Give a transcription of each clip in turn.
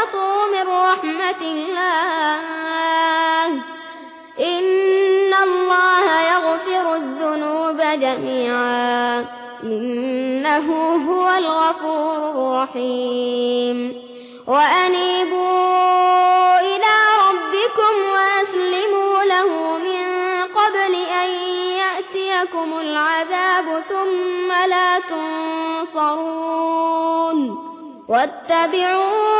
تقنطوا من رحمة الله. إن الله يغفر الذنوب جميعا. إنه هو الغفور الرحيم. وأنيبوا إلى ربكم وأسلموا له من قبل أن يأتيكم العذاب ثم لا تنصرون. واتبعوا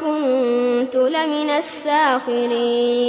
لمن الساخرين.